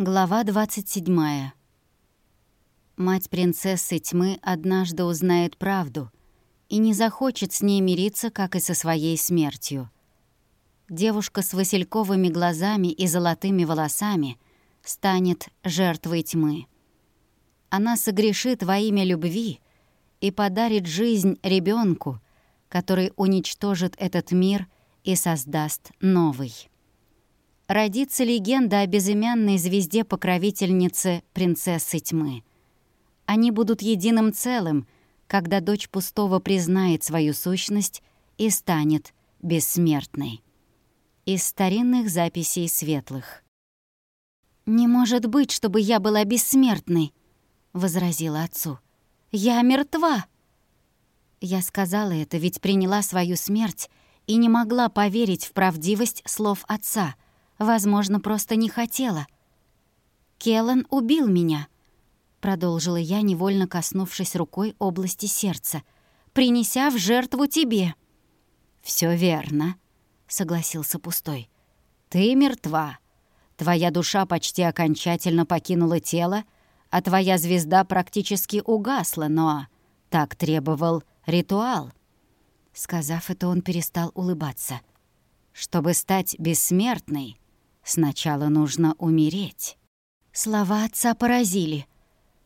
Глава 27. Мать принцессы тьмы однажды узнает правду и не захочет с ней мириться, как и со своей смертью. Девушка с васильковыми глазами и золотыми волосами станет жертвой тьмы. Она согрешит во имя любви и подарит жизнь ребенку, который уничтожит этот мир и создаст новый родится легенда о безымянной звезде-покровительнице принцессы тьмы. Они будут единым целым, когда дочь пустого признает свою сущность и станет бессмертной. Из старинных записей светлых. «Не может быть, чтобы я была бессмертной», — возразила отцу. «Я мертва». Я сказала это, ведь приняла свою смерть и не могла поверить в правдивость слов отца — Возможно, просто не хотела. Келлан убил меня, продолжила я, невольно коснувшись рукой области сердца, принеся в жертву тебе. Все верно, согласился пустой. Ты мертва. Твоя душа почти окончательно покинула тело, а твоя звезда практически угасла, но так требовал ритуал. Сказав это, он перестал улыбаться. Чтобы стать бессмертной, Сначала нужно умереть. Слова отца поразили.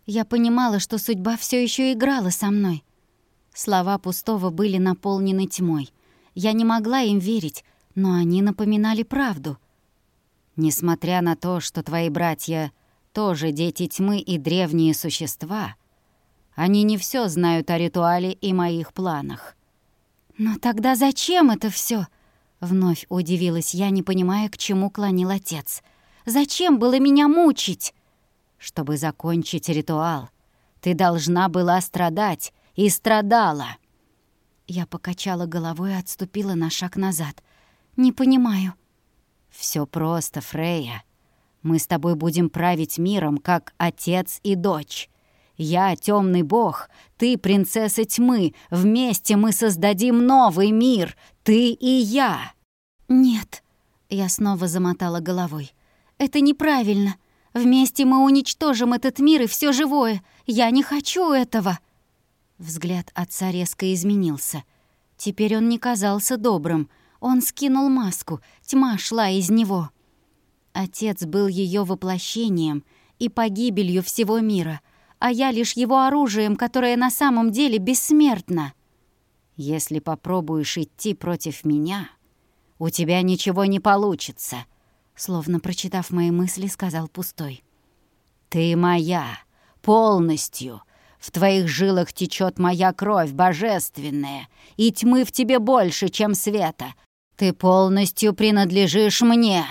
Я понимала, что судьба все еще играла со мной. Слова пустого были наполнены тьмой. Я не могла им верить, но они напоминали правду. Несмотря на то, что твои братья тоже дети тьмы и древние существа, они не все знают о ритуале и моих планах. Но тогда зачем это все? Вновь удивилась я, не понимая, к чему клонил отец. «Зачем было меня мучить?» «Чтобы закончить ритуал, ты должна была страдать и страдала». Я покачала головой и отступила на шаг назад. «Не понимаю». Все просто, Фрея. Мы с тобой будем править миром, как отец и дочь. Я — темный бог, ты — принцесса тьмы. Вместе мы создадим новый мир, ты и я!» «Нет», — я снова замотала головой. «Это неправильно. Вместе мы уничтожим этот мир и все живое. Я не хочу этого». Взгляд отца резко изменился. Теперь он не казался добрым. Он скинул маску, тьма шла из него. Отец был ее воплощением и погибелью всего мира, а я лишь его оружием, которое на самом деле бессмертно. «Если попробуешь идти против меня, у тебя ничего не получится», словно прочитав мои мысли, сказал пустой. «Ты моя, полностью. В твоих жилах течет моя кровь божественная, и тьмы в тебе больше, чем света. Ты полностью принадлежишь мне».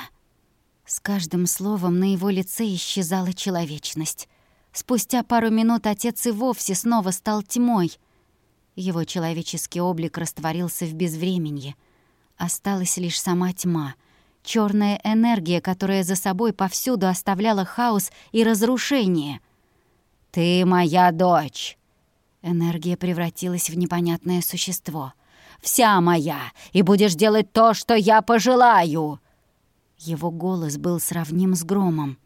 С каждым словом на его лице исчезала человечность. Спустя пару минут отец и вовсе снова стал тьмой. Его человеческий облик растворился в безвременье — Осталась лишь сама тьма, черная энергия, которая за собой повсюду оставляла хаос и разрушение. «Ты моя дочь!» Энергия превратилась в непонятное существо. «Вся моя, и будешь делать то, что я пожелаю!» Его голос был сравним с громом.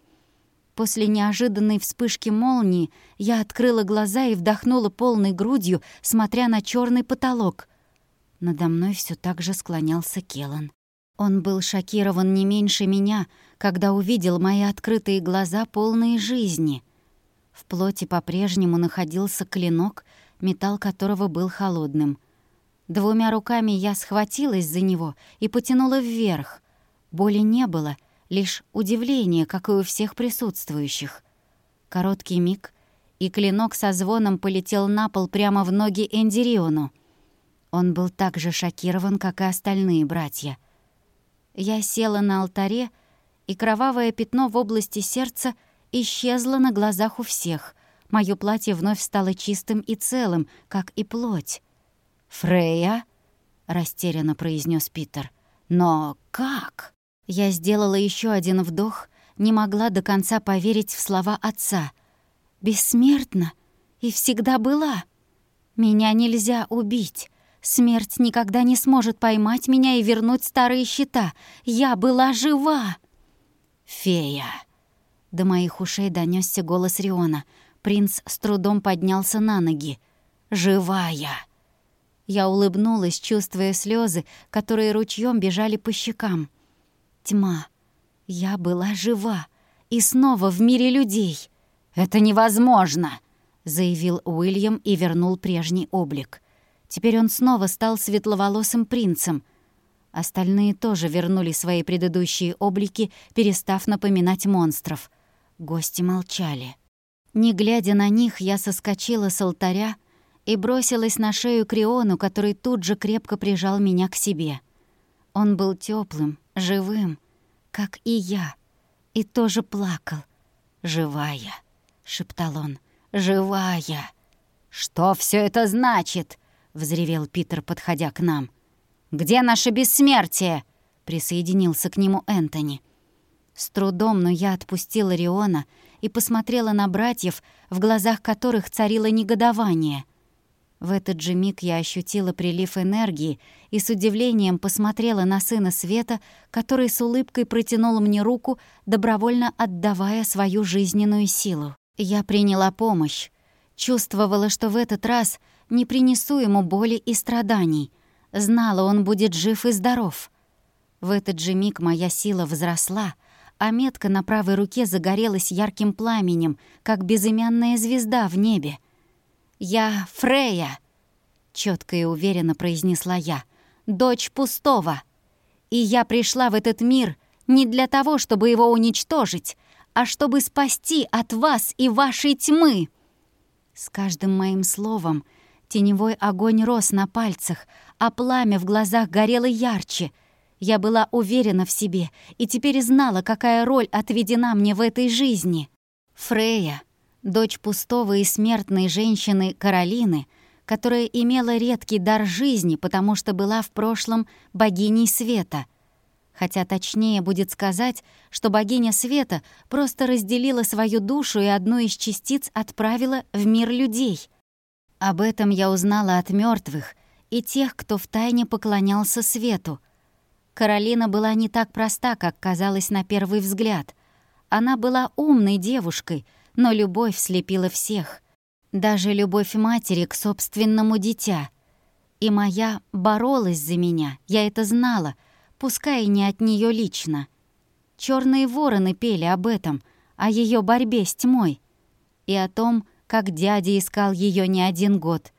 После неожиданной вспышки молнии я открыла глаза и вдохнула полной грудью, смотря на черный потолок — надо мной все так же склонялся Келан. Он был шокирован не меньше меня, когда увидел мои открытые глаза, полные жизни. В плоти по-прежнему находился клинок, металл которого был холодным. Двумя руками я схватилась за него и потянула вверх. Боли не было, лишь удивление, как и у всех присутствующих. Короткий миг, и клинок со звоном полетел на пол прямо в ноги Эндириону — он был так же шокирован, как и остальные братья. Я села на алтаре, и кровавое пятно в области сердца исчезло на глазах у всех. Моё платье вновь стало чистым и целым, как и плоть. «Фрея?» — растерянно произнес Питер. «Но как?» Я сделала еще один вдох, не могла до конца поверить в слова отца. «Бессмертна и всегда была. Меня нельзя убить. Смерть никогда не сможет поймать меня и вернуть старые счета. Я была жива. Фея. До моих ушей донесся голос Риона. Принц с трудом поднялся на ноги. «Живая!» Я улыбнулась, чувствуя слезы, которые ручьем бежали по щекам. Тьма. Я была жива. И снова в мире людей. «Это невозможно!» — заявил Уильям и вернул прежний облик. Теперь он снова стал светловолосым принцем. Остальные тоже вернули свои предыдущие облики, перестав напоминать монстров. Гости молчали. Не глядя на них, я соскочила с алтаря и бросилась на шею Криону, который тут же крепко прижал меня к себе. Он был теплым, живым, как и я, и тоже плакал. «Живая», — шептал он, — «живая». «Что все это значит?» — взревел Питер, подходя к нам. «Где наше бессмертие?» — присоединился к нему Энтони. С трудом, но я отпустила Риона и посмотрела на братьев, в глазах которых царило негодование — в этот же миг я ощутила прилив энергии и с удивлением посмотрела на сына Света, который с улыбкой протянул мне руку, добровольно отдавая свою жизненную силу. Я приняла помощь. Чувствовала, что в этот раз не принесу ему боли и страданий. Знала, он будет жив и здоров. В этот же миг моя сила возросла, а метка на правой руке загорелась ярким пламенем, как безымянная звезда в небе. «Я Фрея», — четко и уверенно произнесла я, — «дочь пустого. И я пришла в этот мир не для того, чтобы его уничтожить, а чтобы спасти от вас и вашей тьмы». С каждым моим словом теневой огонь рос на пальцах, а пламя в глазах горело ярче. Я была уверена в себе и теперь знала, какая роль отведена мне в этой жизни. Фрея дочь пустого и смертной женщины Каролины, которая имела редкий дар жизни, потому что была в прошлом богиней света. Хотя точнее будет сказать, что богиня света просто разделила свою душу и одну из частиц отправила в мир людей. Об этом я узнала от мертвых и тех, кто втайне поклонялся свету. Каролина была не так проста, как казалось на первый взгляд. Она была умной девушкой — но любовь слепила всех, даже любовь матери к собственному дитя. И моя боролась за меня, я это знала, пускай и не от нее лично. Черные вороны пели об этом, о ее борьбе с тьмой и о том, как дядя искал ее не один год.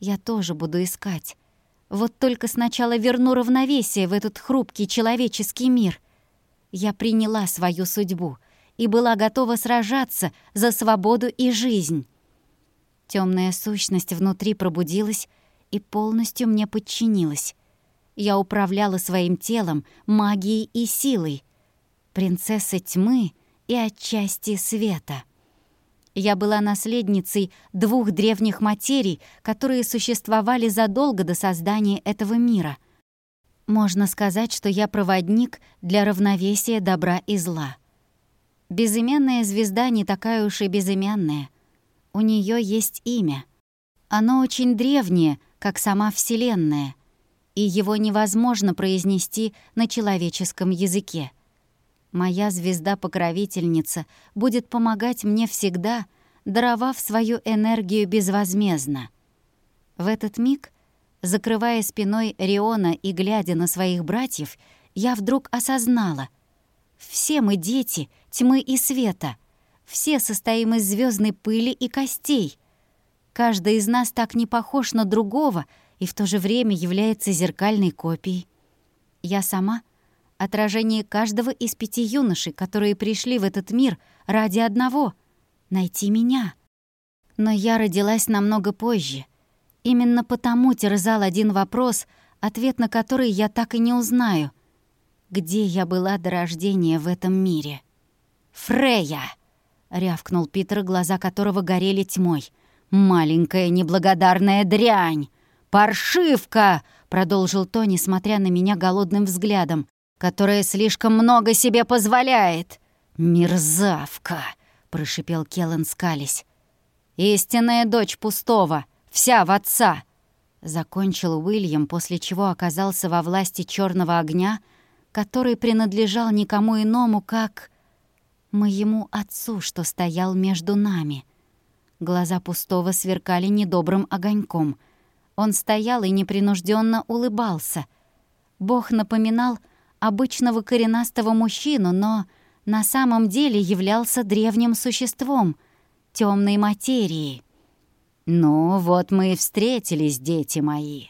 Я тоже буду искать. Вот только сначала верну равновесие в этот хрупкий человеческий мир. Я приняла свою судьбу — и была готова сражаться за свободу и жизнь. Темная сущность внутри пробудилась и полностью мне подчинилась. Я управляла своим телом, магией и силой. Принцесса тьмы и отчасти света. Я была наследницей двух древних материй, которые существовали задолго до создания этого мира. Можно сказать, что я проводник для равновесия добра и зла — Безымянная звезда не такая уж и безымянная. У нее есть имя. Оно очень древнее, как сама Вселенная, и его невозможно произнести на человеческом языке. Моя звезда-покровительница будет помогать мне всегда, даровав свою энергию безвозмездно. В этот миг, закрывая спиной Риона и глядя на своих братьев, я вдруг осознала — все мы дети тьмы и света. Все состоим из звездной пыли и костей. Каждый из нас так не похож на другого и в то же время является зеркальной копией. Я сама — отражение каждого из пяти юношей, которые пришли в этот мир ради одного — найти меня. Но я родилась намного позже. Именно потому терзал один вопрос, ответ на который я так и не узнаю — где я была до рождения в этом мире. «Фрея!» — рявкнул Питер, глаза которого горели тьмой. «Маленькая неблагодарная дрянь! Паршивка!» — продолжил Тони, смотря на меня голодным взглядом, «которая слишком много себе позволяет!» «Мерзавка!» — прошипел Келлен, скались. «Истинная дочь пустого, вся в отца!» Закончил Уильям, после чего оказался во власти черного огня — который принадлежал никому иному, как Моему отцу, что стоял между нами. Глаза пустого сверкали недобрым огоньком. Он стоял и непринужденно улыбался. Бог напоминал обычного коренастого мужчину, но на самом деле являлся древним существом, темной материи. «Ну, вот мы и встретились, дети мои»,